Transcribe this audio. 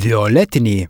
violetinį